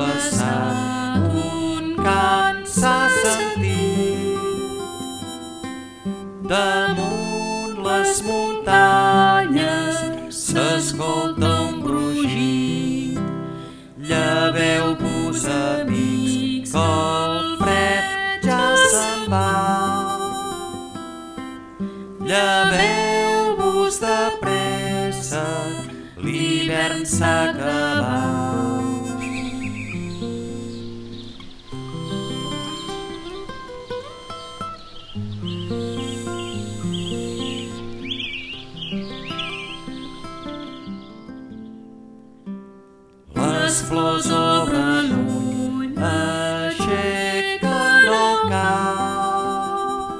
glaçat un cant s'ha sentit damunt les muntanyes s'escolta un brugit lleveu-vos amics que el fred ja se'n va lleveu-vos de pressa l'hivern s'ha acabat. Les flors obren ull, aixequen el cap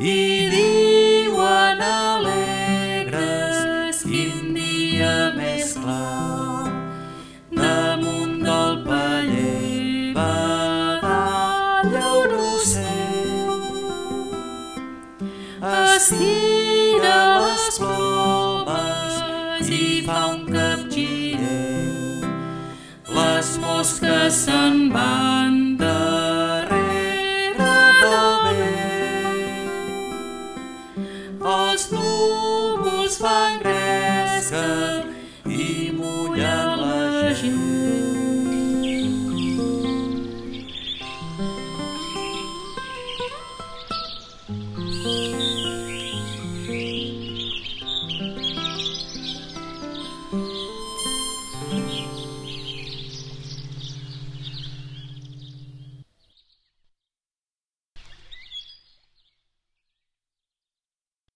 i diuen alegres quin dia més clar. Damunt del paller badalla un ocell, estira les plomes i fa un capgirell les mosques se'n van darrere del. Els núvols fan gresca i mullen la gent.